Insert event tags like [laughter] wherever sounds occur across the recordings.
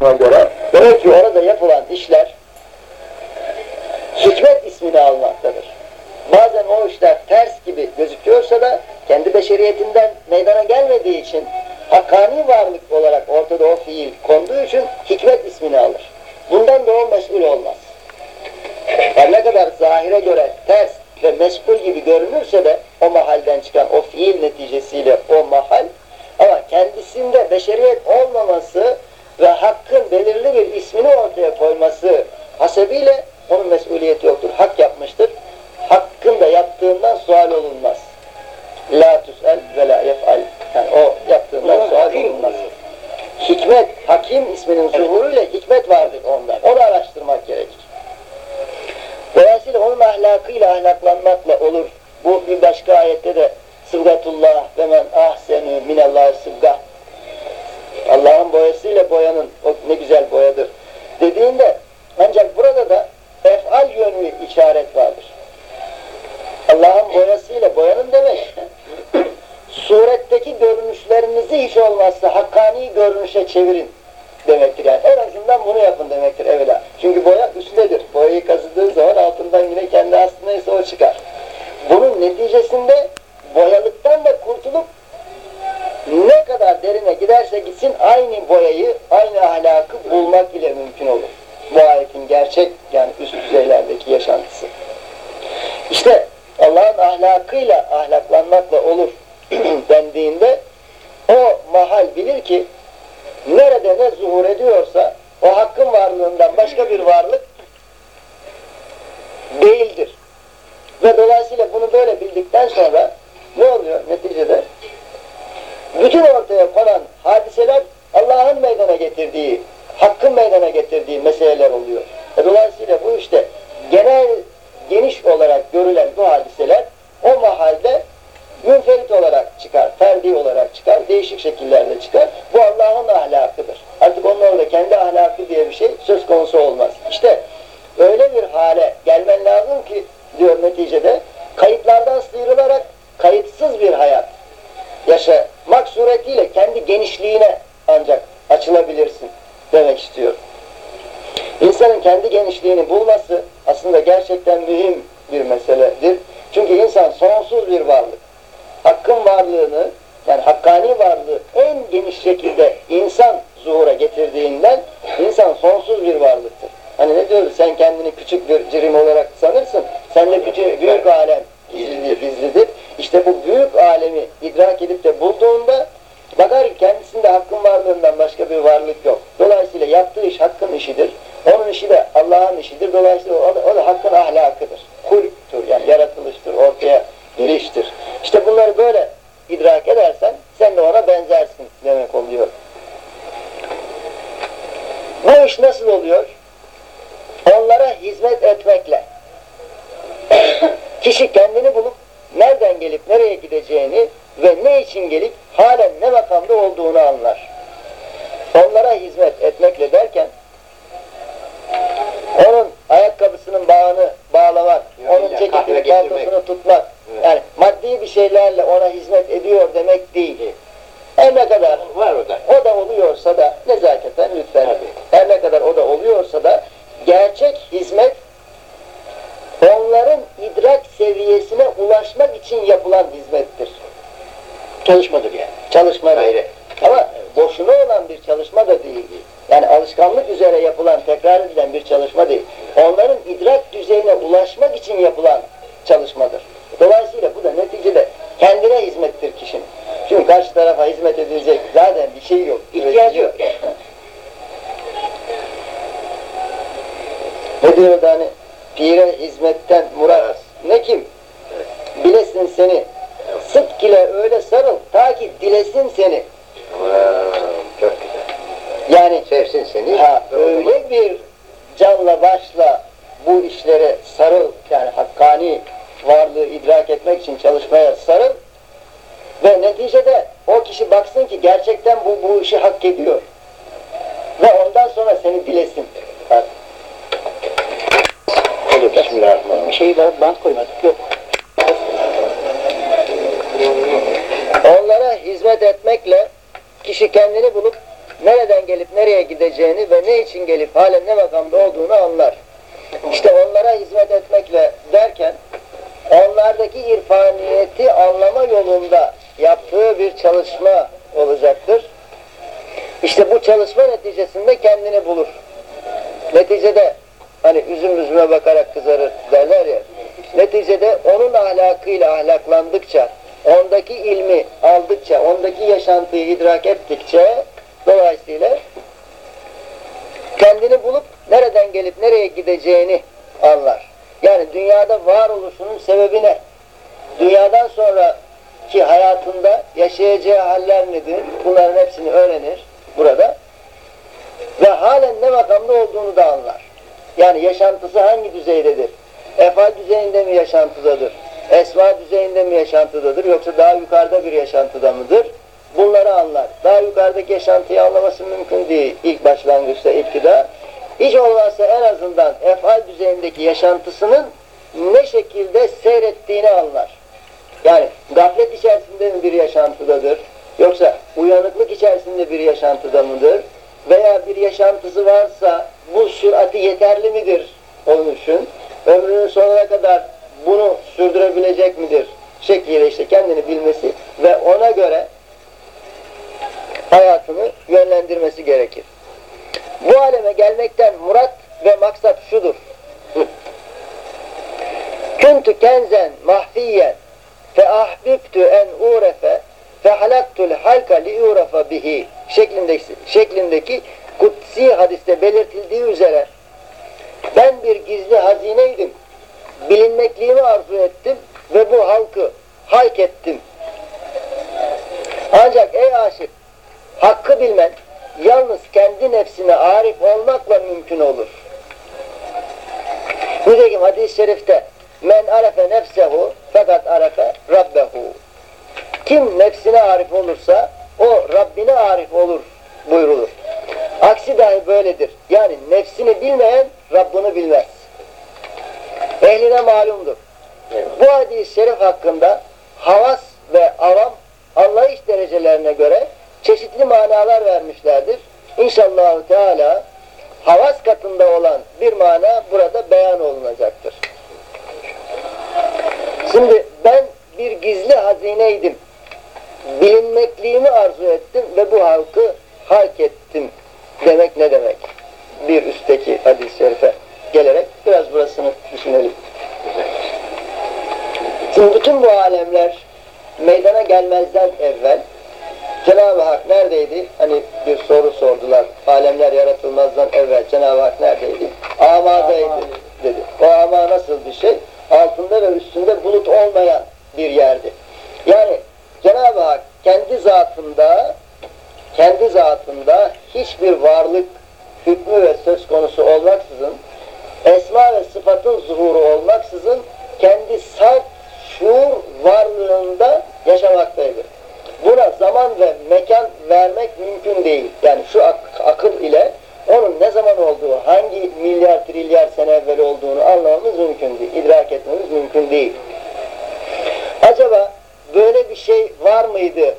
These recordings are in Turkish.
Göre demek ki orada yapılan işler hikmet ismini almaktadır. Bazen o işler ters gibi gözüküyorsa da kendi beşeriyetinden meydana gelmediği için hakkani varlık olarak ortada o fiil konduğu için hikmet ismini alır. Bundan da o mesul olmaz. Her ne kadar zahire göre ters ve meşgul gibi görünürse de o mahalden çıkan o fiil neticesiyle o mahal ama kendisinde beşeriyet olmaması ve hakkın belirli bir ismini ortaya koyması hasebiyle onun mesuliyeti yoktur. Hak yapmıştır. Hakkın da yaptığından sual olunmaz. La tüsel ve la yef'al. Yani o yaptığından sual olunmaz. Hikmet, hakim isminin zuhuruyla hikmet vardır onda. Onu araştırmak gerekir. Dolayısıyla onun ahlakıyla ahlaklanmakla olur. Bu bir başka ayette de sıvgatullah ve men ahsenü minallah sıvgah. Allah'ın boyasıyla boyanın o ne güzel boyadır dediğinde ancak burada da efal yönlü işaret vardır. Allah'ın boyasıyla boyanın demek [laughs] suretteki görünüşlerinizi hiç olmazsa hakkani görünüşe çevirin demektir yani. En azından bunu yapın demektir evvela. Çünkü boya üsttedir. Boyayı kazıdığı zaman altından yine kendi aslında ise o çıkar. Bunun neticesinde boyalıktan da kurtulup ne kadar derine giderse gitsin aynı boyayı, aynı ahlakı bulmak ile mümkün olur. Bu ayetin gerçek yani üst düzeylerdeki yaşantısı. İşte Allah'ın ahlakıyla ahlaklanmakla olur [clears throat] dendiğinde o mahal bilir ki nerede ne zuhur ediyorsa o hakkın varlığından başka bir varlık değildir. Ve dolayısıyla bunu böyle bildikten sonra ne oluyor neticede? Bütün ortaya konan hadiseler Allah'ın meydana getirdiği, hakkın meydana getirdiği meseleler oluyor. E dolayısıyla bu işte genel, geniş olarak görülen bu hadiseler o mahalde münferit olarak çıkar, ferdi olarak çıkar, değişik şekillerde çıkar. Bu Allah'ın ahlakıdır. Artık onun orada kendi ahlakı diye bir şey söz konusu olmaz. İşte öyle bir hale gelmen lazım ki diyor neticede kayıtlardan sıyrılarak kayıtsız bir hayat yaşamak suretiyle kendi genişliğine ancak açılabilirsin demek istiyor. İnsanın kendi genişliğini bulması aslında gerçekten mühim bir meseledir. Çünkü insan sonsuz bir varlık. Hakkın varlığını yani hakkani varlığı en geniş şekilde insan zuhura getirdiğinden insan sonsuz bir varlıktır. Hani ne diyoruz sen kendini küçük bir cirim olarak sanırsın. Sende küçük, büyük alem. İşte bu büyük alemi idrak edip de bulduğunda bakar kendisinde hakkın varlığından başka bir varlık yok. Dolayısıyla yaptığı iş hakkın işidir. Onun işi de Allah'ın işidir. Dolayısıyla o da, o da hakkın ahlakıdır. Hulktür yani yaratılıştır, ortaya geliştir. İşte bunları böyle idrak edersen sen de ona benzersin demek oluyor. Bu iş nasıl oluyor? Onlara hizmet etmekle. Kişi kendini bulup nereden gelip nereye gideceğini ve ne için gelip halen ne makamda olduğunu anlar. Onlara hizmet etmekle derken onun ayakkabısının bağını bağlamak, Yani onun ya, ceketini, kahve getirmek. paltosunu tutmak, Evet. yani maddi bir şeylerle ona hizmet ediyor demek değil. Her ne kadar Var o da. o da oluyorsa da nezaketen lütfen. Tabii. Her ne kadar o da oluyorsa da gerçek hizmet onların idrak seviyesine ulaşmak için yapılan hizmettir. Çalışmadır yani. Çalışma değil. Gayret. Ama boşuna olan bir çalışma da değil. Yani alışkanlık üzere yapılan, tekrar edilen bir çalışma değil. Onların idrak düzeyine ulaşmak için yapılan çalışmadır. Dolayısıyla bu da neticede kendine hizmettir kişinin. Çünkü karşı tarafa hizmet edilecek zaten bir şey yok. İhtiyacı yok. ne diyor da hani pire hizmetten murat ne kim? Bilesin seni. Sıdk ile öyle sarıl ta ki dilesin seni. Aman, çok güzel. Yani Sevsin seni. ha, ve o zaman- öyle bir canla başla bu işlere sarıl yani hakkani varlığı idrak etmek için çalışmaya sarıl ve neticede o kişi baksın ki gerçekten bu işi hak ediyor ve ondan sonra seni bilesin. Ha, Olur. Bismillahirrahmanirrahim. Şey var, bant koymadık. Yok. Onlara hizmet etmekle kişi kendini bulup nereden gelip nereye gideceğini ve ne için gelip halen ne makamda olduğunu anlar. İşte onlara hizmet etmekle derken onlardaki irfaniyeti anlama yolunda yaptığı bir çalışma olacaktır. İşte bu çalışma neticesinde kendini bulur. Neticede hani üzüm üzüme bakarak kızarır derler ya. Neticede onun ahlakıyla ahlaklandıkça, ondaki ilmi aldıkça, ondaki yaşantıyı idrak ettikçe dolayısıyla kendini bulup nereden gelip nereye gideceğini anlar. Yani dünyada varoluşunun sebebi ne? Dünyadan sonraki hayatında yaşayacağı haller nedir? Bunların hepsini öğrenir burada. Ve halen ne makamda olduğunu da anlar. Yani yaşantısı hangi düzeydedir? Efal düzeyinde mi yaşantıdadır? Esma düzeyinde mi yaşantıdadır? Yoksa daha yukarıda bir yaşantıda mıdır? Bunları anlar. Daha yukarıdaki yaşantıyı anlaması mümkün değil ilk başlangıçta, ilkida. Hiç olmazsa en azından efal düzeyindeki yaşantısının ne şekilde seyrettiğini anlar. Yani gaflet içerisinde mi bir yaşantıdadır? Yoksa uyanıklık içerisinde bir yaşantıda mıdır? Veya bir yaşantısı varsa bu sürati yeterli midir onun için? Ömrünün sonuna kadar bunu sürdürebilecek midir? Şekliyle işte kendini bilmesi ve ona göre hayatını yönlendirmesi gerekir. Bu aleme gelmekten murat ve maksat şudur. [laughs] Küntü kenzen mahfiyen fe ahbibtü en urefe fe halaktul halka li urefa bihi şeklindeki, şeklindeki kutsi hadiste belirtildiği üzere ben bir gizli hazineydim. Bilinmekliğimi arzu ettim ve bu halkı halk ettim. Ancak ey aşık hakkı bilmen yalnız kendi nefsine arif olmakla mümkün olur. Nitekim hadis-i şerifte men arefe nefsehu fakat arefe rabbehu kim nefsine arif olursa o Rabbine arif olur buyrulur. Aksi dahi böyledir. Yani nefsini bilmeyen Rabbini bilmez. Ehline malumdur. Bu hadis-i şerif hakkında havas ve avam anlayış derecelerine göre çeşitli manalar vermişlerdir. İnşallah Teala havas katında olan bir mana burada beyan olunacaktır. Şimdi ben bir gizli hazineydim. Bilinmekliğimi arzu ettim ve bu halkı halk ettim demek ne demek? Bir üstteki hadis-i şerife gelerek biraz burasını düşünelim. Şimdi bütün bu alemler meydana gelmezden evvel Cenab-ı Hak neredeydi? Hani bir soru sordular. Alemler yaratılmazdan evvel Cenab-ı Hak neredeydi? Amadaydı dedi. O ama nasıl bir şey? Altında ve üstünde bulut olmayan bir yerdi. Yani Cenab-ı Hak kendi zatında kendi zatında hiçbir varlık hükmü ve söz konusu olmaksızın esma ve sıfatın zuhuru olmaksızın kendi salt şuur varlığında yaşamaktaydır. Buna zaman ve mekan vermek mümkün değil. Yani şu ak akıl ile onun ne zaman olduğu, milyar trilyar sene evvel olduğunu anlamamız mümkün değil. İdrak etmemiz mümkün değil. Acaba böyle bir şey var mıydı?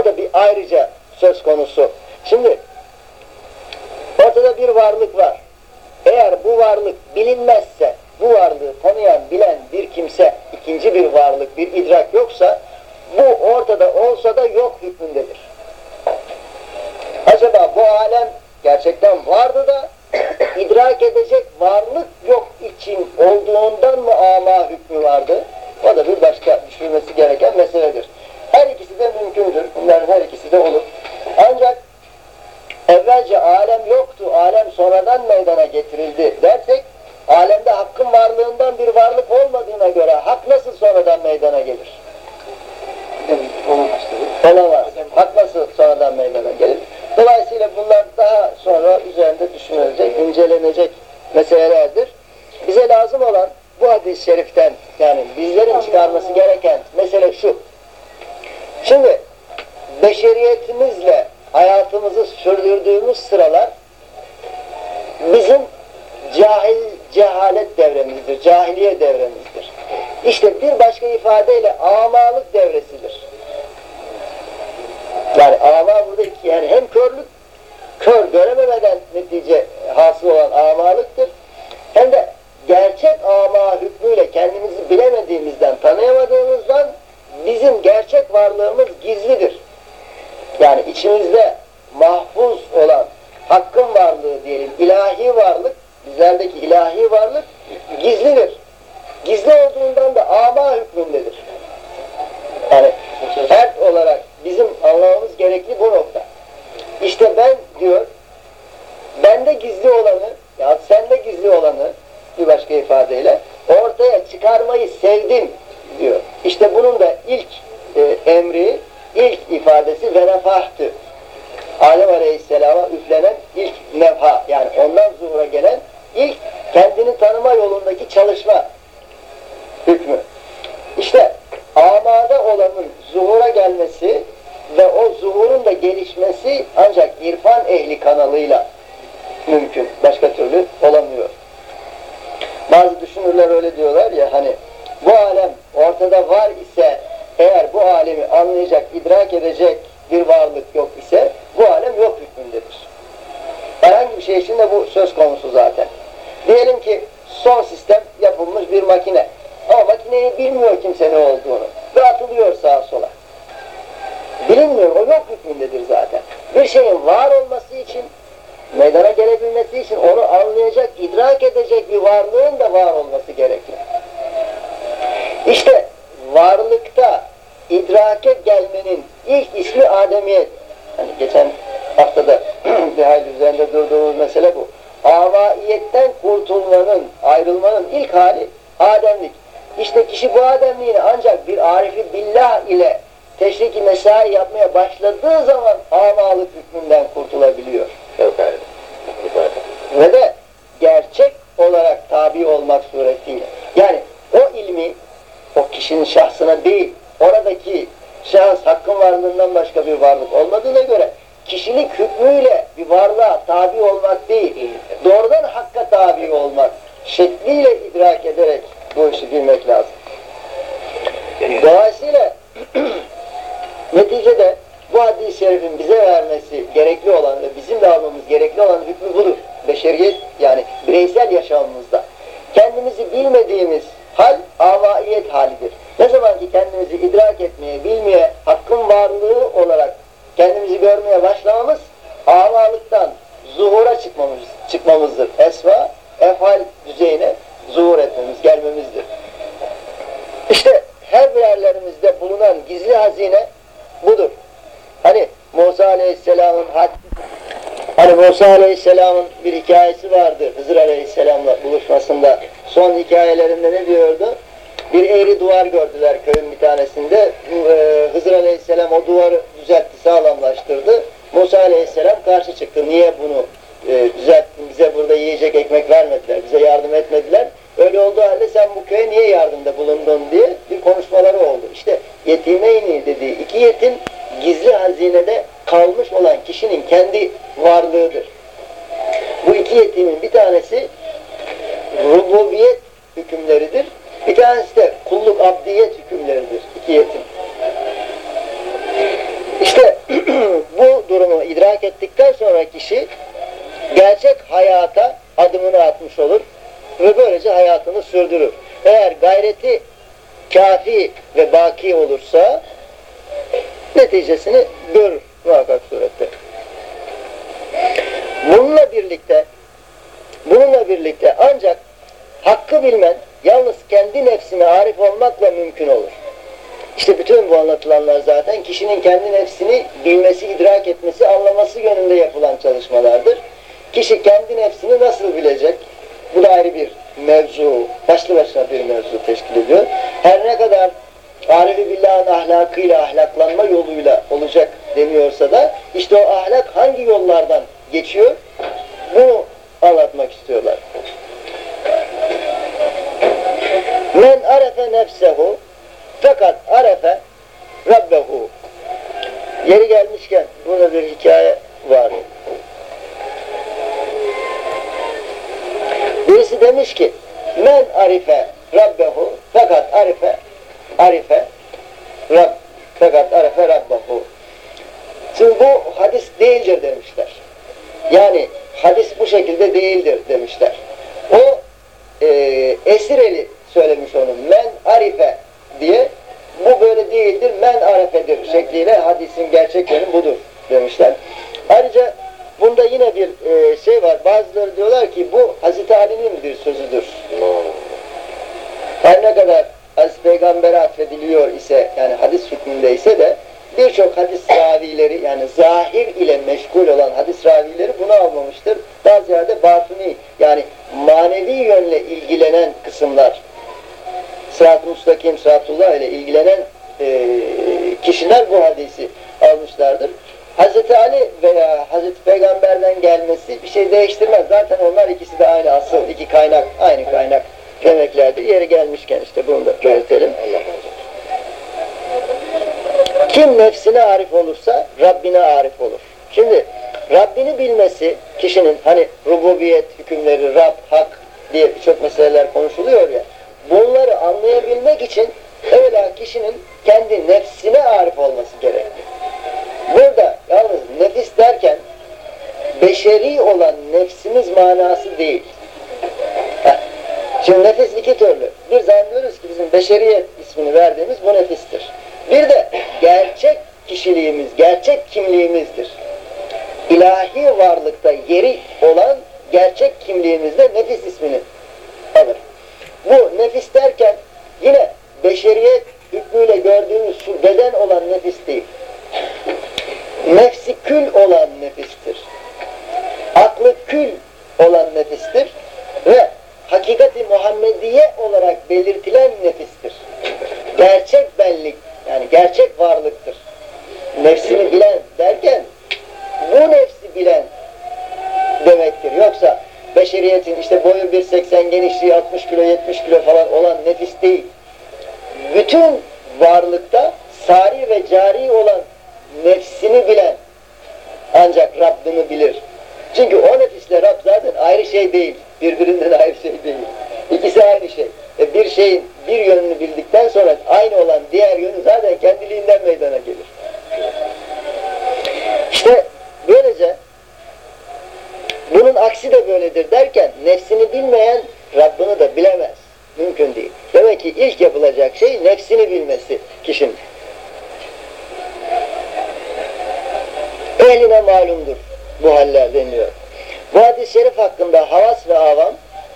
O da bir ayrıca söz konusu. Şimdi ortada bir varlık var. Eğer bu varlık bilinmezse, bu varlığı tanıyan, bilen bir kimse, ikinci bir varlık, bir idrak yoksa, bu ortada olsa da yok hükmündedir. Acaba bu alem gerçekten vardı da idrak edecek varlık yok için olduğundan mı ama hükmü vardı? O da bir başka düşünmesi gereken meseledir. Her ikisi de mümkündür. Bunların her ikisi de olur. Ancak evvelce alem yoktu, alem sonradan meydana getirildi dersek, alemde hakkın varlığından bir varlık olmadığına göre hak nasıl sonradan meydana gelir? Olamaz. Olamaz. Hak nasıl sonradan meydana gelir? Dolayısıyla bunlar daha sonra üzerinde düşünülecek, incelenecek meselelerdir. Bize lazım olan bu hadis-i şeriften yani bizlerin çıkarması gereken mesele şu. Şimdi beşeriyetimizle hayatımızı sürdürdüğümüz sıralar bizim cahil cehalet devremizdir, cahiliye devremizdir. İşte bir başka ifadeyle amalık devresidir. Yani ava burada iki yani hem körlük, kör görememeden netice hasıl olan avalıktır. Hem de gerçek ama hükmüyle kendimizi bilemediğimizden, tanıyamadığımızdan bizim gerçek varlığımız gizlidir. Yani içimizde mahfuz olan hakkın varlığı diyelim, ilahi varlık, bizlerdeki ilahi varlık gizlidir. Gizli olduğundan da ama hükmündedir. Yani fert olarak bizim anlamamız gerekli bu nokta. İşte ben diyor, bende gizli olanı, ya sende gizli olanı bir başka ifadeyle ortaya çıkarmayı sevdim diyor. İşte bunun da ilk e, emri, ilk ifadesi ve nefahtı. Adem Aleyhisselam'a üflenen ilk nefha yani ondan zuhura gelen ilk kendini tanıma yolundaki çalışma hükmü. İşte amada olanın zuhura gelmesi ve o zuhurun da gelişmesi ancak irfan ehli kanalıyla mümkün. Başka türlü olamıyor. Bazı düşünürler öyle diyorlar ya hani bu alem ortada var ise eğer bu alemi anlayacak, idrak edecek bir varlık yok ise bu alem yok hükmündedir. Herhangi bir şey için de bu söz konusu zaten. Diyelim ki son sistem yapılmış bir makine. Ama makineyi bilmiyor kimse ne olduğunu. Ve atılıyor sağa sola. Bilinmiyor, o yok hükmündedir zaten. Bir şeyin var olması için, meydana gelebilmesi için onu anlayacak, idrak edecek bir varlığın da var olması gerekir. İşte varlıkta idrake gelmenin ilk ismi Ademiyet. Hani geçen haftada [clears throat] bir hayli üzerinde durduğumuz mesele bu. Avaiyetten kurtulmanın, ayrılmanın ilk hali Ademlik. İşte kişi bu Ademliğini ancak bir arifi billah ile teşriki mesai yapmaya başladığı zaman amalık hükmünden kurtulabiliyor. Ve de gerçek olarak tabi olmak suretiyle. Yani o ilmi o kişinin şahsına değil, oradaki şahıs hakkın varlığından başka bir varlık olmadığına göre kişilik hükmüyle bir varlığa tabi olmak değil, doğrudan hakka tabi olmak şekliyle idrak ederek bu işi bilmek lazım. Dolayısıyla [clears throat] neticede bu hadis-i şerifin bize vermesi gerekli olan ve bizim de almamız gerekli olan hükmü budur. Beşeriyet yani bireysel yaşamımızda. Kendimizi bilmediğimiz hal avaiyet halidir. Ne zaman ki kendimizi idrak etmeye, bilmeye, hakkın varlığı olarak kendimizi görmeye başlamamız avalıktan zuhura çıkmamız, çıkmamızdır. Esma, efal düzeyine zuhur etmemiz, gelmemizdir. İşte her birerlerimizde bulunan gizli hazine budur. Hani Musa Aleyhisselam'ın Hani Musa Aleyhisselam'ın bir hikayesi vardı Hızır Aleyhisselam'la buluşmasında. Son hikayelerinde ne diyordu? Bir eğri duvar gördüler köyün bir tanesinde. Ee, Hızır Aleyhisselam o duvarı düzeltti, sağlamlaştırdı. Musa Aleyhisselam karşı çıktı. Niye bunu e, düzelttin, bize burada yiyecek ekmek vermediler, bize yardım etmediler. Öyle olduğu halde sen bu köye niye yardımda bulundun diye bir konuşmaları oldu. İşte yetimeyni dediği iki yetim gizli hazinede kalmış olan kişinin kendi varlığıdır. Bu iki yetimin bir tanesi rububiyet hükümleridir. Bir tanesi de kulluk abdiyet hükümleridir. İki yetim. İşte [clears throat] bu durumu idrak ettikten sonra kişi gerçek hayata adımını atmış olur ve böylece hayatını sürdürür. Eğer gayreti kafi ve baki olursa neticesini görür muhakkak surette. Bununla birlikte bununla birlikte ancak hakkı bilmen yalnız kendi nefsine arif olmakla mümkün olur. İşte bütün bu anlatılanlar zaten kişinin kendi nefsini bilmesi, idrak etmesi, anlaması yönünde yapılan çalışmalardır. Kişi kendi nefsini nasıl bilecek? Bu da ayrı bir mevzu, başlı başına bir mevzu teşkil ediyor. Her ne kadar Arifi Billah'ın ahlakıyla, ahlaklanma yoluyla olacak deniyorsa da işte o ahlak hangi yollardan geçiyor? Bunu anlatmak istiyorlar. Men arefe nefsehu fakat arefe Rabbehu Yeri gelmişken burada bir hikaye var. Birisi demiş ki men arife Rabbehu fakat arife arife Rab fakat arife Rabbehu Şimdi bu hadis değildir demişler. Yani hadis bu şekilde değildir demişler. O e, Esireli söylemiş onu. Men arife diye bu böyle değildir, men arifedir şekliyle hadisin gerçek yönü budur demişler. Ayrıca bunda yine bir e, şey var. Bazıları diyorlar ki bu Hazreti Ali'nin bir sözüdür. Her ne kadar Hazreti Peygamber'e atfediliyor ise yani hadis hükmünde ise de birçok hadis ravileri yani zahir ile meşgul olan hadis ravileri bunu almamıştır. Daha ziyade batuni yani manevi yönle ilgilenen kısımlar sırat-ı müstakim, sıratullah ile ilgilenen e, kişiler bu hadisi almışlardır. Hazreti Ali veya Hazreti Peygamber'den gelmesi bir şey değiştirmez. Zaten onlar ikisi de aynı asıl, iki kaynak, aynı kaynak demeklerdir. Yeri gelmişken işte bunu da belirtelim. Kim nefsine arif olursa Rabbine arif olur. Şimdi Rabbini bilmesi kişinin hani rububiyet hükümleri, Rab, hak diye birçok meseleler konuşuluyor ya. Bunları anlayabilmek için evvela kişinin kendi nefsine arif olması gerekli. Burada yalnız nefis derken beşeri olan nefsimiz manası değil. Şimdi nefis iki türlü. Bir zannediyoruz ki bizim beşeriyet ismini verdiğimiz bu nefistir. Bir de gerçek kişiliğimiz, gerçek kimliğimizdir. İlahi varlıkta yeri olan gerçek kimliğimizde nefis ismini alır. Bu nefis derken yine beşeriyet hükmüyle gördüğümüz şu beden olan nefis değil. Nefsi kül olan nefistir. Aklı kül olan nefistir. Ve hakikati Muhammediye olarak belirtilen nefistir. Gerçek benlik, yani gerçek varlıktır. Nefsini bilen derken bu nefsi bilen demektir. Yoksa beşeriyetin işte boyu 1.80 genişliği 60 kilo 70 kilo falan olan nefis değil. Bütün varlıkta sari ve cari olan nefsini bilen ancak Rabbini bilir. Çünkü o nefisle Rab zaten ayrı şey değil. Birbirinden ayrı şey değil. İkisi aynı şey. E bir şeyin bir yönünü bildikten sonra aynı olan diğer yönü zaten kendiliğinden meydana gelir. İşte böylece bunun aksi de böyledir derken nefsini bilmeyen Rabbini de bilemez. Mümkün değil. Demek ki ilk yapılacak şey nefsini bilmesi kişinin. Ehline malumdur bu haller deniyor. Bu hadis-i şerif hakkında havas ve avam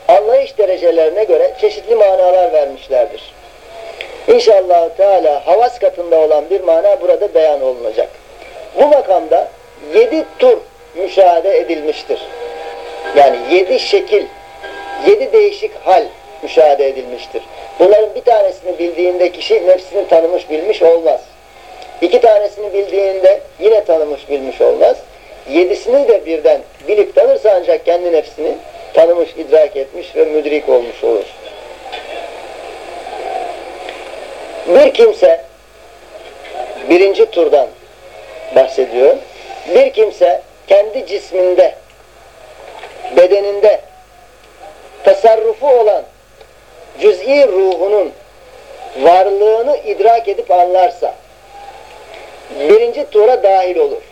anlayış derecelerine göre çeşitli manalar vermişlerdir. İnşallah Teala havas katında olan bir mana burada beyan olunacak. Bu makamda yedi tur müşahede edilmiştir. Yani yedi şekil, yedi değişik hal müşahede edilmiştir. Bunların bir tanesini bildiğinde kişi nefsini tanımış bilmiş olmaz. İki tanesini bildiğinde yine tanımış bilmiş olmaz. Yedisini de birden bilip tanırsa ancak kendi nefsini tanımış, idrak etmiş ve müdrik olmuş olur. Bir kimse birinci turdan bahsediyor. Bir kimse kendi cisminde, bedeninde tasarrufu olan cüz'i ruhunun varlığını idrak edip anlarsa birinci tura dahil olur.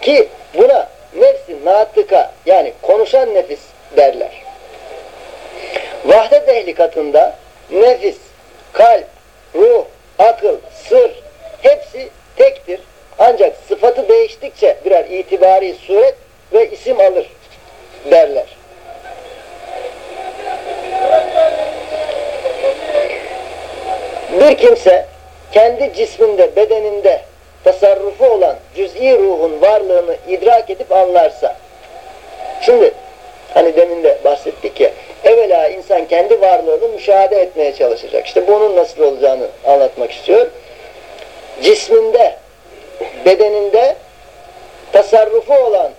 Ki buna nefsi natıka yani konuşan nefis derler. Vahdet ehli katında nefis, kalp, ruh, akıl, sır hepsi tektir. Ancak sıfatı değiştikçe birer itibari suret ve isim alır derler. Bir kimse kendi cisminde, bedeninde tasarrufu olan cüz'i ruhun varlığını idrak edip anlarsa şimdi hani demin de bahsettik ya evvela insan kendi varlığını müşahede etmeye çalışacak. İşte bunun nasıl olacağını anlatmak istiyor. Cisminde, bedeninde tasarrufu olan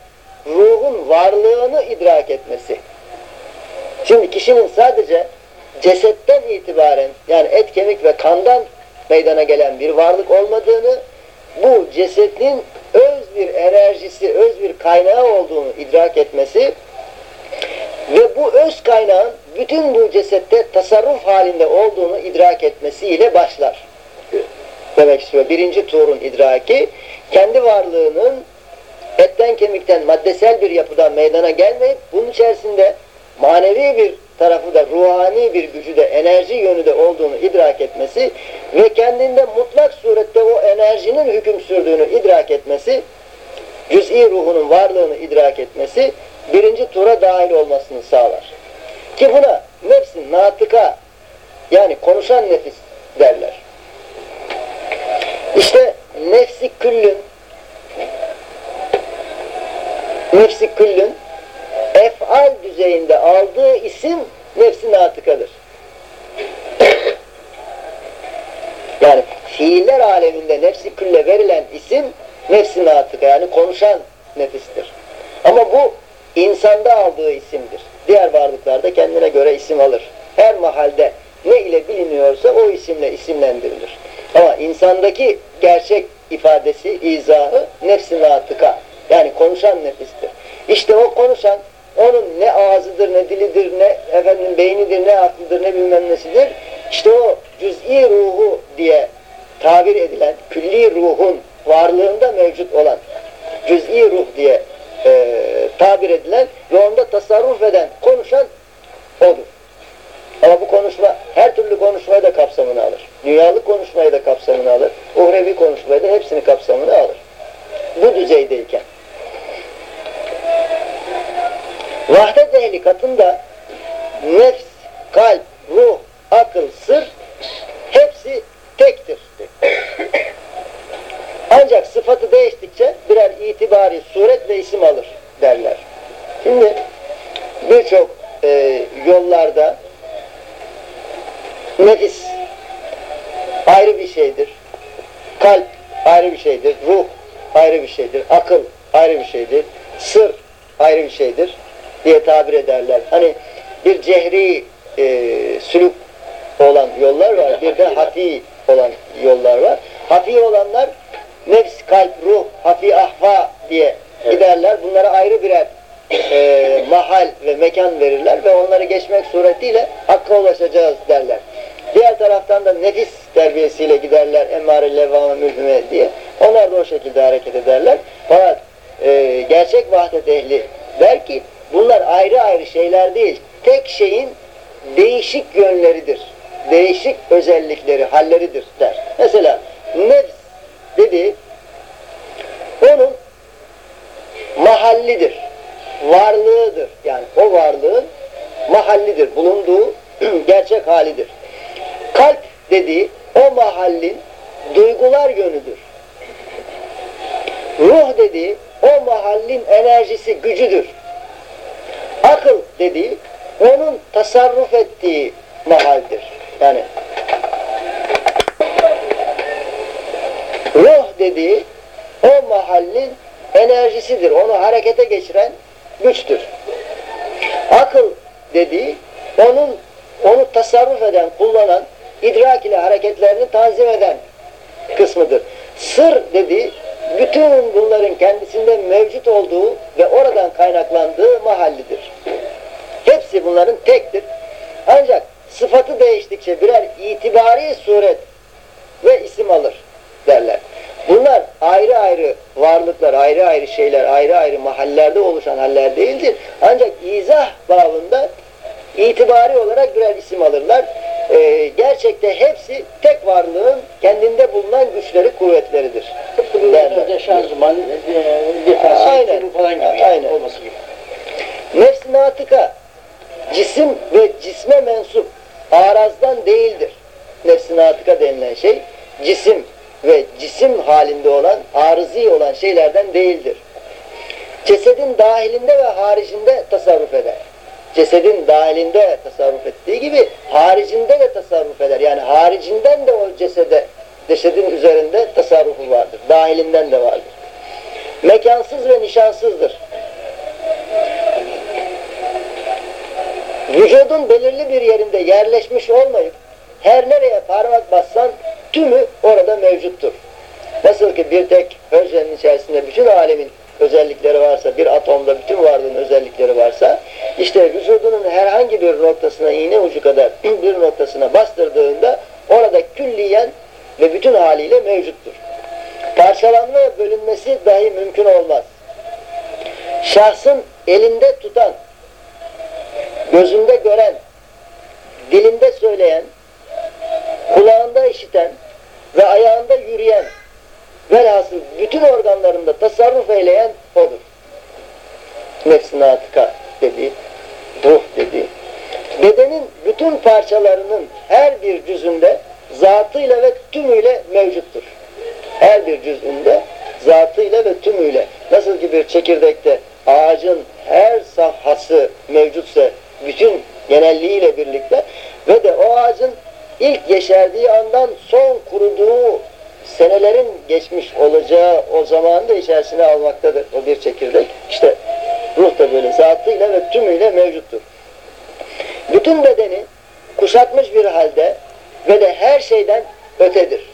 ruhun varlığını idrak etmesi. Şimdi kişinin sadece cesetten itibaren yani et, kemik ve kandan meydana gelen bir varlık olmadığını bu cesedin öz bir enerjisi, öz bir kaynağı olduğunu idrak etmesi ve bu öz kaynağın bütün bu cesette tasarruf halinde olduğunu idrak etmesiyle başlar. Demek istiyor. Birinci turun idraki kendi varlığının etten kemikten maddesel bir yapıdan meydana gelmeyip bunun içerisinde manevi bir tarafı da ruhani bir gücü de enerji yönü de olduğunu idrak etmesi ve kendinde mutlak surette o enerjinin hüküm sürdüğünü idrak etmesi cüz'i ruhunun varlığını idrak etmesi birinci tura dahil olmasını sağlar. Ki buna nefsin natıka yani konuşan nefis derler. İşte nefsi küllün nefsi küllün efal düzeyinde aldığı isim nefsi natıkadır. [coughs] Yani fiiller aleminde nefsi külle verilen isim nefsi natıka yani konuşan nefistir. Ama bu insanda aldığı isimdir. Diğer varlıklarda kendine göre isim alır. Her mahalde ne ile biliniyorsa o isimle isimlendirilir. Ama insandaki gerçek ifadesi, izahı nefsi natıka. Yani konuşan nefistir. İşte o konuşan onun ne ağzıdır, ne dilidir, ne efendim beynidir, ne aklıdır, ne bilmem nesidir. İşte o cüz'i ruhu diye tabir edilen külli ruhun varlığında mevcut olan cüz'i ruh diye e, tabir edilen ve onda tasarruf eden, konuşan odur. Ama bu konuşma her türlü konuşmayı da kapsamını alır. Dünyalık konuşmayı da kapsamını alır. Uhrevi konuşmayı da hepsini kapsamını alır. Bu düzeydeyken. Vahdet ehli katında nefs, kalp, ruh, akıl, sır hepsi tektir. Ancak sıfatı değiştikçe birer itibari suret ve isim alır derler. Şimdi birçok e, yollarda nefis ayrı bir şeydir. Kalp ayrı bir şeydir. Ruh ayrı bir şeydir. Akıl ayrı bir şeydir. Sır ayrı bir şeydir diye tabir ederler. Hani bir cehri e, sülük olan yollar var. Bir de hafi olan yollar var. Hafi olanlar nefs, kalp, ruh, hafi, ahva diye giderler. Bunlara ayrı birer e, mahal ve mekan verirler ve onları geçmek suretiyle hakka ulaşacağız derler. Diğer taraftan da nefis terbiyesiyle giderler emmare levvame mülhüme diye. Onlar da o şekilde hareket ederler. Fakat e, gerçek vahdet ehli der ki bunlar ayrı ayrı şeyler değil. Tek şeyin değişik yönleridir. Değişik özellikleri, halleridir der. Mesela nefs dedi onun mahallidir. Varlığıdır. Yani o varlığın mahallidir. Bulunduğu [clears throat] gerçek halidir. Kalp dediği o mahallin duygular yönüdür. Ruh dediği o mahallin enerjisi, gücüdür. Dediği onun tasarruf ettiği mahaldir. Yani ruh dediği o mahallin enerjisidir. Onu harekete geçiren güçtür. Akıl dediği onun onu tasarruf eden, kullanan, idrak ile hareketlerini tanzim eden kısmıdır. Sır dediği bütün bunların kendisinde mevcut olduğu ve oradan kaynaklandığı mahallidir. Hepsi bunların tektir. Ancak sıfatı değiştikçe birer itibari suret ve isim alır derler. Bunlar ayrı ayrı varlıklar, ayrı ayrı şeyler, ayrı ayrı mahallerde oluşan haller değildir. Ancak izah babında itibari olarak birer isim alırlar. Ee, gerçekte hepsi tek varlığın kendinde bulunan güçleri, kuvvetleridir. Derler. Şanzıman, defans, Aynen. falan gibi. Aynen. Olması gibi. Nefs natıka cisim ve cisme mensup arazdan değildir. Nefs natıka denilen şey cisim ve cisim halinde olan, arızi olan şeylerden değildir. Cesedin dahilinde ve haricinde tasarruf eder. Cesedin dahilinde tasarruf ettiği gibi haricinde de tasarruf eder. Yani haricinden de o cesede, cesedin üzerinde tasarrufu vardır. Dahilinden de vardır. Mekansız ve nişansızdır. Vücudun belirli bir yerinde yerleşmiş olmayıp her nereye parmak bassan tümü orada mevcuttur. Nasıl ki bir tek hücrenin içerisinde bütün alemin özellikleri varsa, bir atomda bütün varlığın özellikleri varsa, işte vücudunun herhangi bir noktasına, iğne ucu kadar [clears throat] bir noktasına bastırdığında orada külliyen ve bütün haliyle mevcuttur. Parçalanma ve bölünmesi dahi mümkün olmaz. Şahsın elinde tutan, gözünde gören, dilinde söyleyen, kulağında işiten ve ayağında yürüyen velhasıl bütün organlarında tasarruf eyleyen odur. Nefs-i natıka dediği, ruh dediği. Bedenin bütün parçalarının her bir cüzünde zatıyla ve tümüyle mevcuttur. Her bir cüzünde zatıyla ve tümüyle. Nasıl ki bir çekirdekte ağacın her safhası mevcutsa bütün genelliğiyle birlikte ve de o ağacın ilk yeşerdiği andan son kuruduğu senelerin geçmiş olacağı o zamanı da içerisine almaktadır o bir çekirdek. İşte ruh da böyle zatıyla ve tümüyle mevcuttur. Bütün bedeni kuşatmış bir halde ve de her şeyden ötedir.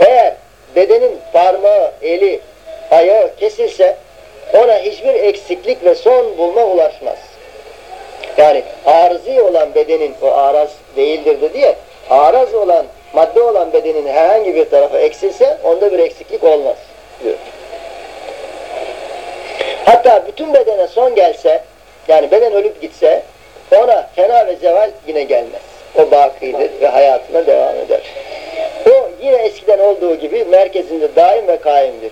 Eğer bedenin parmağı, eli, ayağı kesilse ona hiçbir eksiklik ve son bulma ulaşmaz. Yani arızi olan bedenin, o araz değildir dedi ya, araz olan, madde olan bedenin herhangi bir tarafı eksilse onda bir eksiklik olmaz diyor. Hatta bütün bedene son gelse, yani beden ölüp gitse, ona fena ve zeval yine gelmez. O bakidir ve hayatına devam eder. O yine eskiden olduğu gibi merkezinde daim ve kaimdir.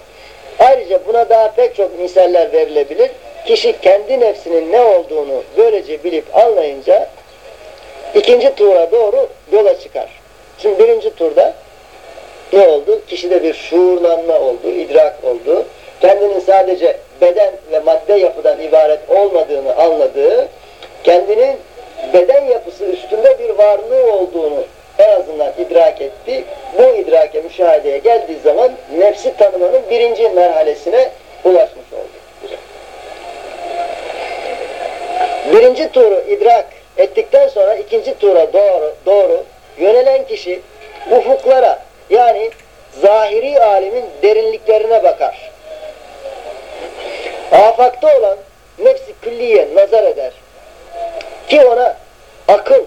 Ayrıca buna daha pek çok misaller verilebilir. Kişi kendi nefsinin ne olduğunu böylece bilip anlayınca ikinci tura doğru yola çıkar. Şimdi birinci turda ne oldu? Kişide bir şuurlanma oldu, idrak oldu. Kendinin sadece beden ve madde yapıdan ibaret olmadığını anladığı, kendinin beden yapısı üstünde bir varlığı olduğunu en azından idrak etti. Bu idrake, müşahedeye geldiği zaman nefsi tanımanın birinci merhalesine ulaşmış oldu. Birinci turu idrak ettikten sonra ikinci tura doğru, doğru yönelen kişi ufuklara yani zahiri alemin derinliklerine bakar. Afakta olan nefsi külliye nazar eder. Ki ona akıl,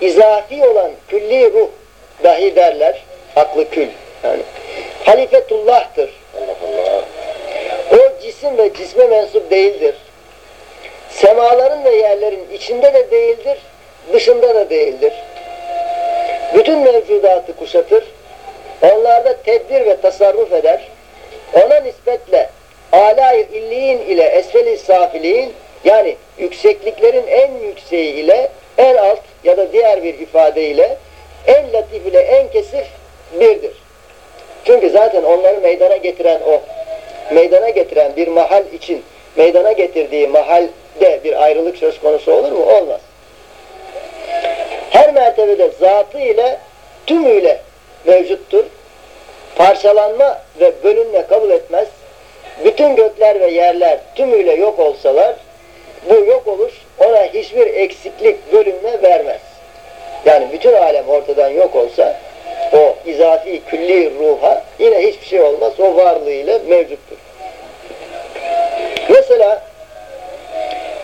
izafi olan külli ruh dahi derler. Aklı kül. Yani halifetullah'tır. O cisim ve cisme mensup değildir. Semaların ve yerlerin içinde de değildir, dışında da değildir. Bütün mevcudatı kuşatır. Onlarda tedbir ve tasarruf eder. Ona nispetle alay illiğin ile esfeli safiliğin yani yüksekliklerin en yükseği ile en alt ya da diğer bir ifadeyle en latif ile en kesif birdir. Çünkü zaten onları meydana getiren o. Meydana getiren bir mahal için meydana getirdiği mahalde bir ayrılık söz konusu olur mu? Olmaz. Her mertebede zatı ile tümüyle mevcuttur. Parçalanma ve bölünme kabul etmez. Bütün gökler ve yerler tümüyle yok olsalar bu yok oluş ona hiçbir eksiklik, bölünme vermez. Yani bütün alem ortadan yok olsa o izafi külli ruha yine hiçbir şey olmaz. O varlığıyla mevcuttur. Mesela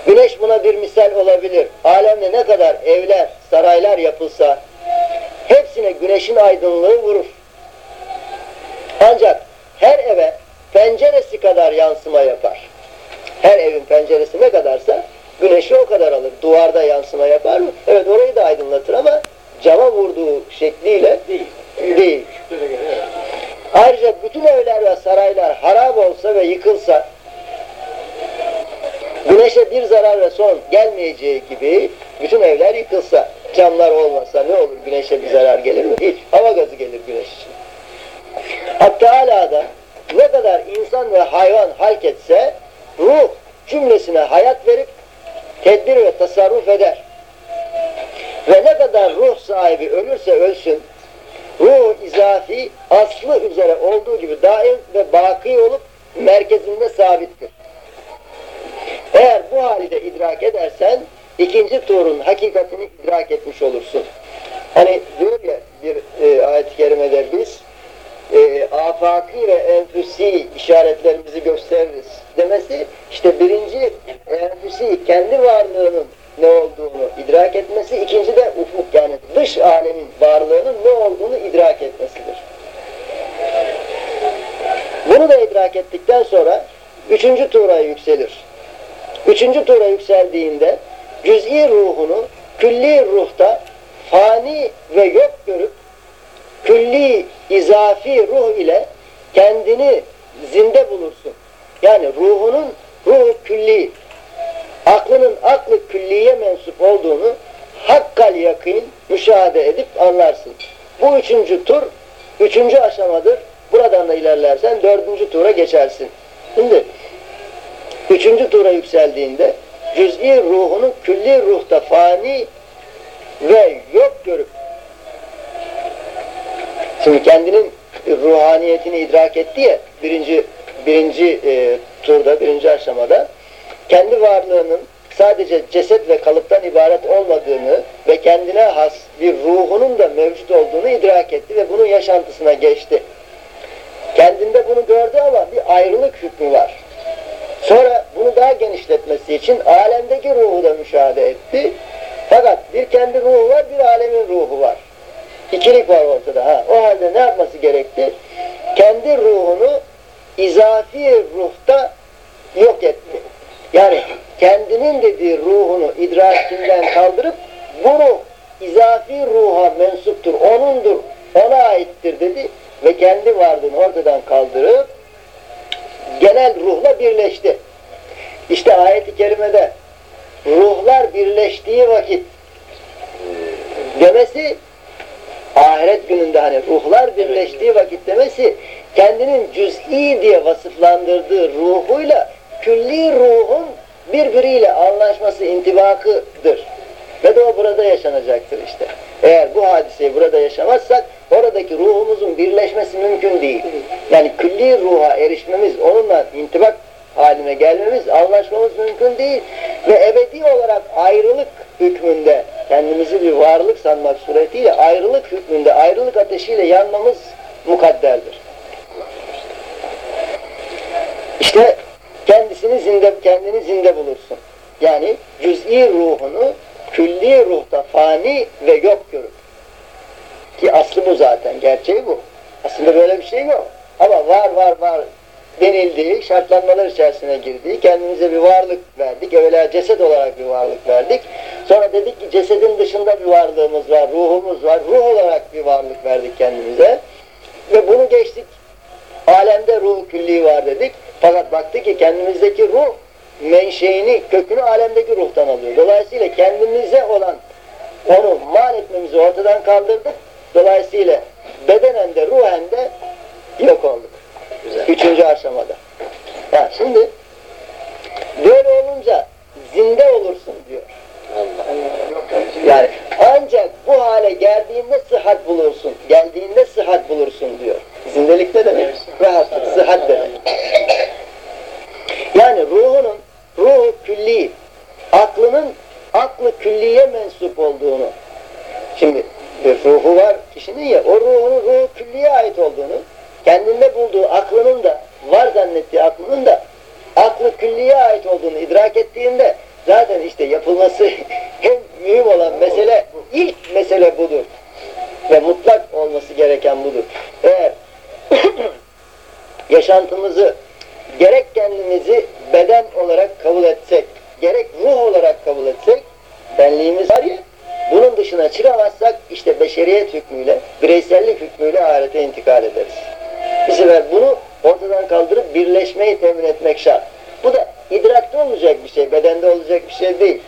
güneş buna bir misal olabilir. Alemde ne kadar evler, saraylar yapılsa hepsine güneşin aydınlığı vurur. Ancak her eve penceresi kadar yansıma yapar. Her evin penceresi ne kadarsa güneşi o kadar alır. Duvarda yansıma yapar mı? Evet orayı da aydınlatır ama cama vurduğu şekliyle Değil. değil. Ayrıca bütün evler ve saraylar harap olsa ve yıkılsa güneşe bir zarar ve son gelmeyeceği gibi bütün evler yıkılsa, camlar olmasa ne olur güneşe bir zarar gelir mi? Hiç. Hava gazı gelir güneş için. Hatta hala da ne kadar insan ve hayvan halk etse ruh cümlesine hayat verip tedbir ve tasarruf eder. Ve ne kadar ruh sahibi ölürse ölsün ruh izafi aslı üzere olduğu gibi daim ve baki olup merkezinde sabittir. Eğer bu hali de idrak edersen ikinci turun hakikatini idrak etmiş olursun. Hani diyor ya bir e, ayet-i kerimede biz e, afaki ve enfüsi işaretlerimizi gösteririz demesi işte birinci enfüsi kendi varlığının ne olduğunu idrak etmesi, ikinci de ufuk yani dış alemin varlığının ne olduğunu idrak etmesidir. Bunu da idrak ettikten sonra üçüncü tura yükselir. Üçüncü tura yükseldiğinde cüz'i ruhunu külli ruhta fani ve yok görüp külli izafi ruh ile kendini zinde bulursun. Yani ruhunun ruhu külli, aklının aklı külliye mensup olduğunu hakkal yakın müşahede edip anlarsın. Bu üçüncü tur, üçüncü aşamadır. Buradan da ilerlersen dördüncü tura geçersin. Şimdi üçüncü tura yükseldiğinde cüz'i ruhunu külli ruhta fani ve yok görüp şimdi kendinin ruhaniyetini idrak etti ya birinci birinci e, turda, birinci aşamada kendi varlığının sadece ceset ve kalıptan ibaret olmadığını ve kendine has bir ruhunun da mevcut olduğunu idrak etti ve bunun yaşantısına geçti. Kendinde bunu gördü ama bir ayrılık hükmü var. Sonra bunu daha genişletmesi için alemdeki ruhu da müşahede etti. Fakat bir kendi ruhu var, bir alemin ruhu var. İkilik var ortada. Ha. O halde ne yapması gerekti? Kendi ruhunu izafi ruhta yok etti. Yani kendinin dediği ruhunu idrakinden kaldırıp bu ruh izafi ruha mensuptur, onundur, ona aittir dedi ve kendi varlığını ortadan kaldırıp genel ruhla birleşti. İşte ayet-i kerimede ruhlar birleştiği vakit demesi ahiret gününde hani ruhlar birleştiği vakit demesi kendinin cüz'i diye vasıflandırdığı ruhuyla külli ruhun birbiriyle anlaşması intibakıdır. Ve de o burada yaşanacaktır işte. Eğer bu hadiseyi burada yaşamazsak oradaki ruhumuzun birleşmesi mümkün değil. Yani külli ruha erişmemiz, onunla intibak haline gelmemiz, anlaşmamız mümkün değil. Ve ebedi olarak ayrılık hükmünde kendimizi bir varlık sanmak suretiyle ayrılık hükmünde, ayrılık ateşiyle yanmamız mukadderdir. İşte kendisini zinde, kendini zinde bulursun. Yani cüz'i ruhunu külli ruhta fani ve yok görür. Ki aslı bu zaten, gerçeği bu. Aslında böyle bir şey yok. Ama var var var denildiği, şartlanmalar içerisine girdiği, kendimize bir varlık verdik. Evvela ceset olarak bir varlık verdik. Sonra dedik ki cesedin dışında bir varlığımız var, ruhumuz var. Ruh olarak bir varlık verdik kendimize. Ve bunu geçtik. Alemde ruh külli var dedik. Fakat baktık ki kendimizdeki ruh menşeini, kökünü alemdeki ruhtan alıyor. Dolayısıyla kendimize olan onu mal etmemizi ortadan kaldırdık. Dolayısıyla bedenen de ruhen de yok olduk. Güzel. Üçüncü aşamada. Ya şimdi böyle olunca zinde olursun diyor. Yani ancak bu hale geldiğinde sıhhat bulursun. Geldiğinde sıhhat bulursun diyor. Zindelik ne demek? Rahatlık, sıhhat demek. Yani ruhunun, ruhu külli, aklının aklı külliye mensup olduğunu. Şimdi bir ruhu var kişinin ya, o ruhunun ruhu külliye ait olduğunu, kendinde bulduğu aklının da, var zannettiği aklının da aklı külliye ait olduğunu idrak ettiğinde zaten işte yapılması [laughs] en mühim olan mesele, ilk mesele budur. Ve mutlak olması gereken budur. Eğer [clears throat] yaşantımızı gerek kendimizi beden olarak kabul etsek, gerek ruh olarak kabul etsek, benliğimiz var ya, bunun dışına çıkamazsak işte beşeriyet hükmüyle, bireysellik hükmüyle ahirete intikal ederiz. Bir sefer bunu ortadan kaldırıp birleşmeyi temin etmek şart. Bu da idrakta olacak bir şey, bedende olacak bir şey değil.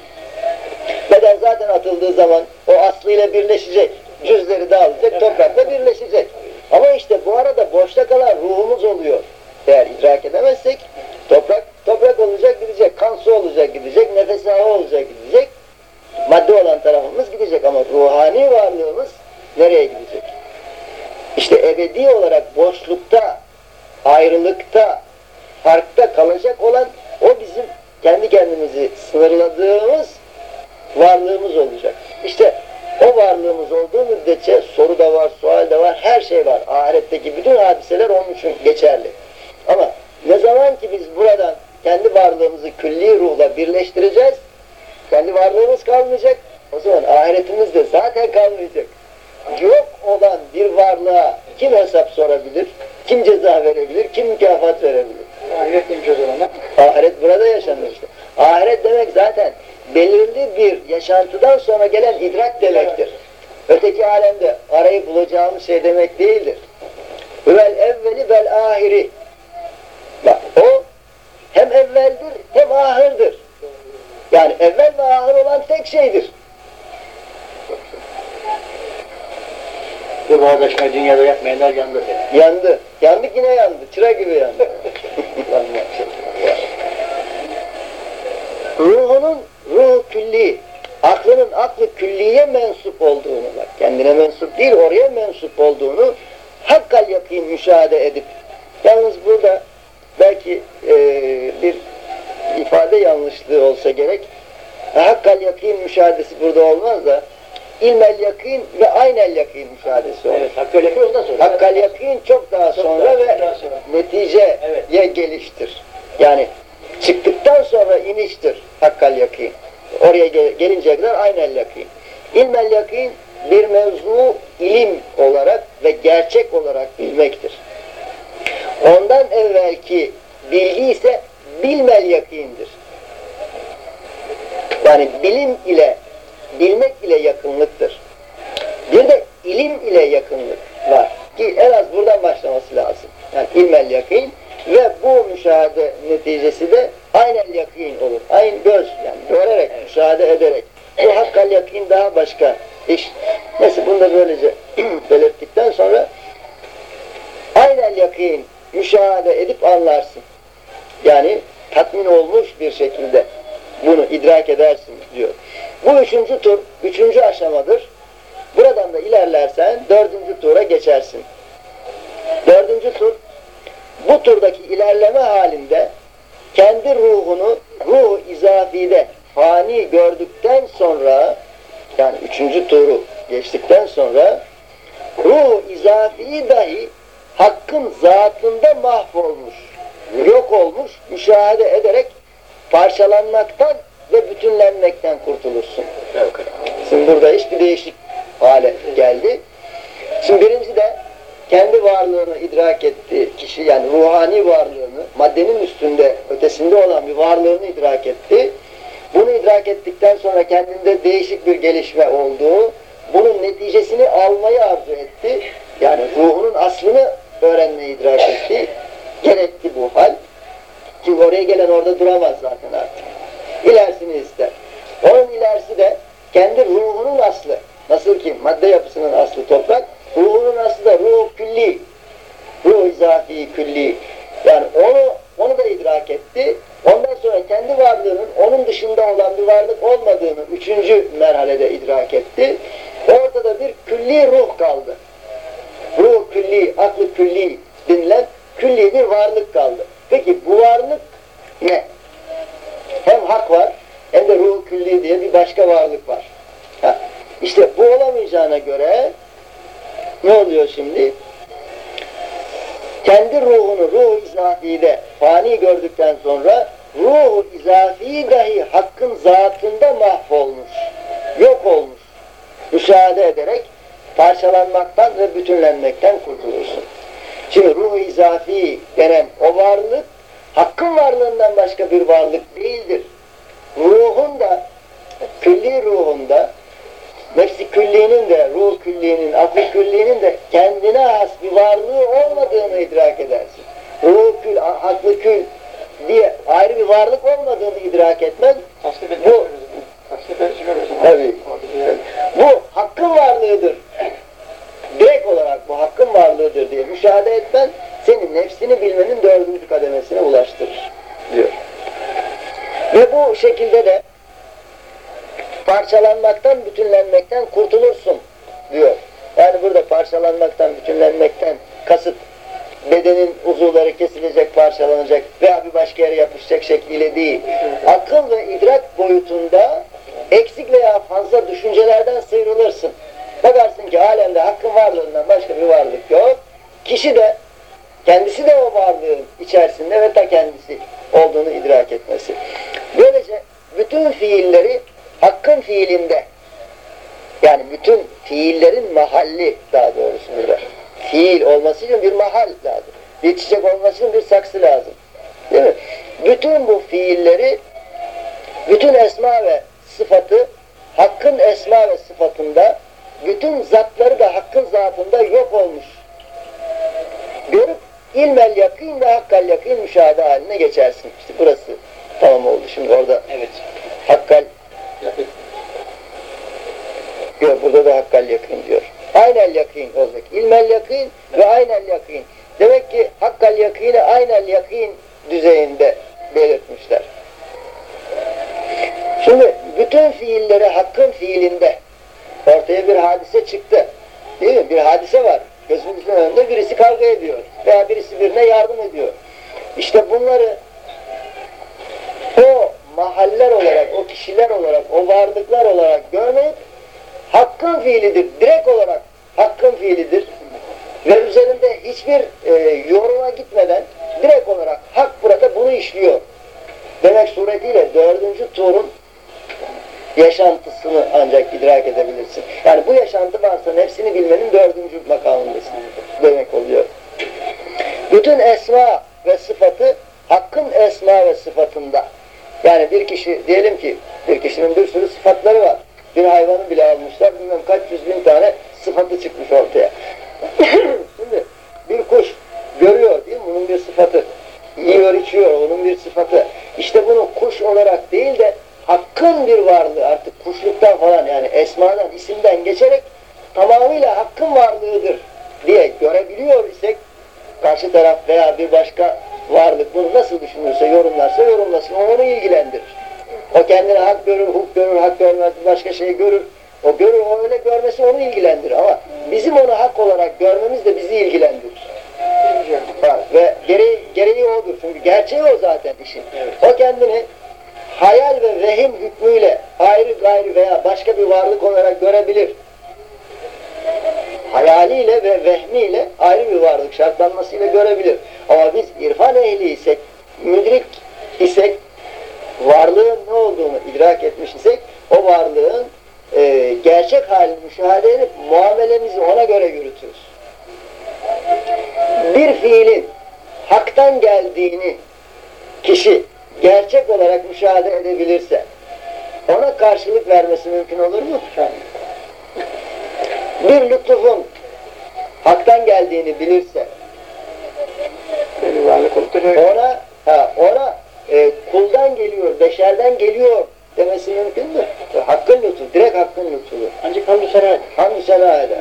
Beden zaten atıldığı zaman o aslıyla birleşecek, cüzleri dağılacak, toprakla birleşecek. Ama işte bu arada boşta kalan ruhumuz oluyor. Eğer idrak edemezsek toprak toprak olacak gidecek, kan su olacak gidecek, nefes hava olacak gidecek. Madde olan tarafımız gidecek ama ruhani varlığımız nereye gidecek? İşte ebedi olarak boşlukta, ayrılıkta, farkta kalacak olan o bizim kendi kendimizi sınırladığımız varlığımız olacak. İşte o varlığımız olduğu müddetçe soru da var, sual da var, her şey var. Ahiretteki bütün hadiseler onun için geçerli. Ama ne zaman ki biz buradan kendi varlığımızı külli ruhla birleştireceğiz, kendi varlığımız kalmayacak, o zaman ahiretimiz de zaten kalmayacak. Yok olan bir varlığa kim hesap sorabilir, kim ceza verebilir, kim mükafat verebilir? Ahiret neymiş o zaman? Ahiret burada yaşanır işte. Ahiret demek zaten belirli bir yaşantıdan sonra gelen idrak demektir. öteki alemde arayı bulacağımız şey demek değildir. Vel evveli vel ahiri. Bak o hem evveldir hem ahırdır. Yani evvel ve ahır olan tek şeydir. Bu kardeşime dünyada yapmayanlar yandı. Yandı. Yandık yine yandı. Çıra gibi yandı. [laughs] Ruhunun ruh külli, aklının aklı külliye mensup olduğunu bak. Kendine mensup değil, oraya mensup olduğunu hakkal yakin müşahede edip yalnız burada belki e, bir ifade yanlışlığı olsa gerek hakkal yakin müşahedesi burada olmaz da ilmel yakin ve aynel yakin müşahedesi olur. Evet, hakkı öyle ondan sonra. Hakkal yakin çok daha Çok sonra daha- ve daha sonra. neticeye Evet. geliştir. Yani çıktıktan sonra iniştir hakkal yakin. Oraya gel- gelinceye kadar aynel yakin. İlmel yakin bir mevzu ilim olarak ve gerçek olarak bilmektir. Ondan evvelki bilgi ise bilmel yakindir. Yani bilim ile, bilmek ile yakınlıktır. Bir de ilim ile yakınlık var. Ki en az buradan başlaması lazım. Yani ilmel yakin ve bu müşahede neticesi de aynel yakin olur. Aynı göz yani görerek, müşahede ederek. Bu hakkal yakin daha başka iş. Neyse bunu da böylece [clears throat] belirttikten sonra aynel yakin müşahede edip anlarsın. Yani tatmin olmuş bir şekilde bunu idrak edersin diyor. Bu üçüncü tur, üçüncü aşamadır. Buradan da ilerlersen dördüncü tura geçersin. Dördüncü tur, bu turdaki ilerleme halinde kendi ruhunu ruh izafide fani gördükten sonra yani üçüncü turu geçtikten sonra ruh izafi dahi hakkın zatında mahvolmuş, yok olmuş, müşahede ederek parçalanmaktan ve bütünlenmekten kurtulursun. Şimdi burada hiçbir değişik hale geldi. Şimdi birincisi de kendi varlığını idrak etti kişi yani ruhani varlığını maddenin üstünde ötesinde olan bir varlığını idrak etti. Bunu idrak ettikten sonra kendinde değişik bir gelişme olduğu, bunun neticesini almayı arzu etti. Yani ruhunun aslını öğrenmeyi idrak etti. Gerekti bu hal. Çünkü oraya gelen orada duramaz zaten artık. İlerisini ister. Onun ilerisi de kendi ruhunun aslı. Nasıl ki madde yapısının aslı toprak, ruhunun aslı da ruh külli. Ruh izafi külli. Yani onu onu da idrak etti. Ondan sonra kendi varlığının onun dışında olan bir varlık olmadığını üçüncü merhalede idrak etti. Ortada bir külli ruh kaldı. Ruh külli, aklı külli denilen külli bir varlık kaldı. Peki bu varlık ne? Hem hak var hem de ruh külli diye bir başka varlık var. Ha, işte bu olamayacağına göre ne oluyor şimdi? Kendi ruhunu ruh izafide fani gördükten sonra ruh izafi dahi hakkın zatında mahvolmuş, yok olmuş. Müşahede ederek parçalanmaktan ve bütünlenmekten kurtulursun. Şimdi ruh izafi denen o varlık hakkın varlığından başka bir varlık değildir. Ruhun da külli ruhunda nefsi küllinin de ruh küllinin, aklı küllinin de kendine has bir varlığı olmadığını idrak edersin. Ruh kül, aklı kül diye ayrı bir varlık olmadığını idrak etmen bu Tabii. Bu hakkın varlığıdır. Direkt olarak bu hakkın varlığıdır diye müşahede etmen senin nefsini bilmenin dördüncü kademesine ulaştırır diyor. Ve bu şekilde de parçalanmaktan, bütünlenmekten kurtulursun diyor. Yani burada parçalanmaktan, bütünlenmekten kasıt bedenin uzuvları kesilecek, parçalanacak veya bir başka yere yapışacak şekliyle değil. Akıl ve idrak boyutunda eksik veya fazla düşüncelerden sıyrılırsın. Bakarsın ki alemde hakkın varlığından başka bir varlık yok. Kişi de kendisi de o varlığın içerisinde ve ta kendisi olduğunu idrak etmesi. Böylece bütün fiilleri hakkın fiilinde yani bütün fiillerin mahalli daha doğrusu burada. Fiil olması için bir mahal lazım. Bir çiçek olması için bir saksı lazım. Değil mi? Bütün bu fiilleri, bütün esma ve sıfatı hakkın esma ve sıfatında bütün zatları da hakkın zatında yok olmuş. Görüp ilmel yakın ve hakkal yakın müşahede haline geçersin. İşte burası tamam oldu. Şimdi orada Evet. hakkal Yakın. Yok burada da hakkal yakın diyor. Aynel yakın olacak. İlmel yakın ve aynel yakın. Demek ki hakkal yakını aynel yakın düzeyinde belirtmişler. Şimdi bütün fiilleri hakkın fiilinde ortaya bir hadise çıktı. Değil mi? Bir hadise var. Gözümüzün önünde birisi kavga ediyor. Veya birisi birine yardım ediyor. İşte bunları o mahaller olarak, o kişiler olarak, o varlıklar olarak görmeyip hakkın fiilidir. Direkt olarak hakkın fiilidir. Ve üzerinde hiçbir e, yoruma gitmeden direkt olarak hak burada bunu işliyor. Demek suretiyle dördüncü turun yaşantısını ancak idrak edebilirsin. Yani bu yaşantı varsa nefsini bilmenin dördüncü makamındasın demek oluyor. Bütün esma ve sıfatı hakkın esma ve sıfatında. Yani bir kişi diyelim ki bir kişinin bir sürü sıfatları var. Bir hayvanı bile almışlar bilmem kaç yüz bin tane sıfatı çıkmış ortaya. [coughs] Şimdi bir kuş görüyor değil mi? Bunun bir sıfatı. Yiyor içiyor onun bir sıfatı. İşte bunu kuş olarak değil de hakkın bir varlığı artık kuşluktan falan yani esmadan isimden geçerek tamamıyla hakkın varlığıdır diye görebiliyor isek karşı taraf veya bir başka varlık bunu nasıl düşünürse, yorumlarsa yorumlasın. O onu ilgilendirir. O kendine hak görür, huk görür, hak görmez, başka şey görür. O görür, o öyle görmesi onu ilgilendirir. Ama bizim onu hak olarak görmemiz de bizi ilgilendirir. Ve gereği, gereği odur. Çünkü gerçeği o zaten işin. O kendini hayal ve vehim hükmüyle ayrı gayrı veya başka bir varlık olarak görebilir. Hayaliyle ve vehmiyle ayrı bir varlık şartlanmasıyla görebilir. Ama biz irfan ehli isek, müdrik isek, varlığın ne olduğunu idrak etmiş isek, o varlığın e, gerçek halini müşahede edip muamelemizi ona göre yürütürüz. Bir fiilin haktan geldiğini kişi gerçek olarak müşahede edebilirse ona karşılık vermesi mümkün olur mu? Bir lütufun haktan geldiğini bilirse ona ha, ona e, kuldan geliyor, beşerden geliyor demesi mümkün mü? E, hakkın lütfu, direkt hakkın lütfudur. Ancak hamdü sana Hamdü sena eder.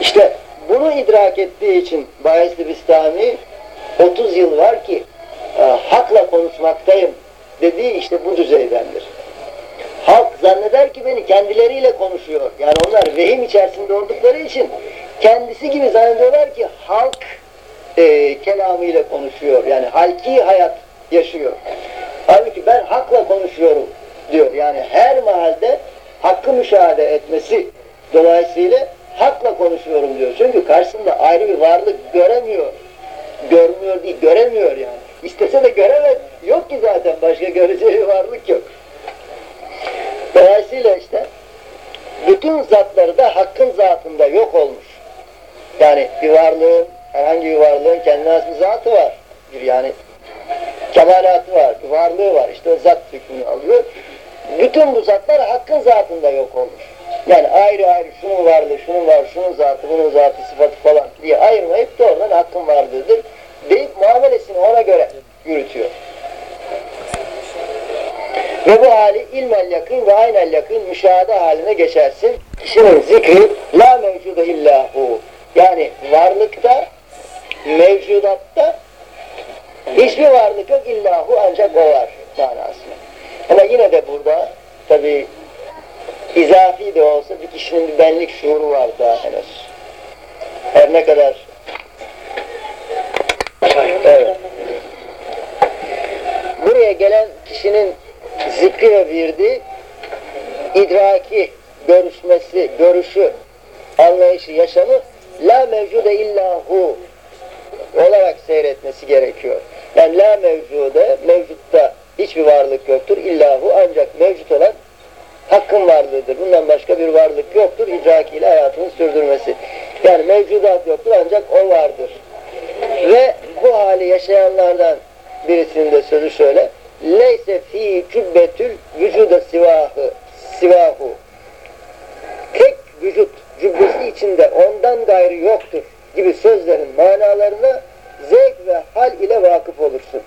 İşte bunu idrak ettiği için Bayezid Bistami 30 yıl var ki e, hakla konuşmaktayım dediği işte bu düzeydendir. Halk zanneder ki beni kendileriyle konuşuyor. Yani onlar vehim içerisinde oldukları için kendisi gibi zannediyorlar ki halk e, kelamıyla konuşuyor. Yani halki hayat yaşıyor. Halbuki ben hakla konuşuyorum diyor. Yani her mahalde hakkı müşahede etmesi dolayısıyla hakla konuşuyorum diyor. Çünkü karşısında ayrı bir varlık göremiyor. Görmüyor değil, göremiyor yani. İstese de göremez. Yok ki zaten başka göreceği varlık yok. Dolayısıyla işte bütün zatları da hakkın zatında yok olmuş. Yani bir varlığın, herhangi bir varlığın kendine has bir zatı var. Yani kemalatı var, bir varlığı var. İşte o zat hükmünü alıyor. Bütün bu zatlar hakkın zatında yok olmuş. Yani ayrı ayrı şunun varlığı, şunun var, şunun zatı, bunun zatı, sıfatı falan diye ayırmayıp doğrudan hakkın varlığıdır deyip muamelesini ona göre yürütüyor. Ve bu hali ilmel yakın ve aynel yakın müşahede haline geçersin. Kişinin zikri la mevcuda illahu. Yani varlıkta, mevcudatta hiçbir varlık yok illahu ancak o var manasında. Ama yine de burada tabi izafi de olsa bir kişinin bir benlik şuuru var daha henüz. Her ne kadar Buraya gelen kişinin zikri ve virdi, idraki, görüşmesi, görüşü, anlayışı, yaşamı la mevcude illahu olarak seyretmesi gerekiyor. Yani la mevcude, mevcutta hiçbir varlık yoktur. İllahu ancak mevcut olan hakkın varlığıdır. Bundan başka bir varlık yoktur. İdrakiyle hayatını sürdürmesi. Yani mevcudat yoktur ancak o vardır. Ve bu hali yaşayanlardan birisinin de sözü şöyle. Leyse fi cübbetül vücuda sivahı sivahu. Tek vücut cübbesi içinde ondan gayrı yoktur gibi sözlerin manalarına zevk ve hal ile vakıf olursun.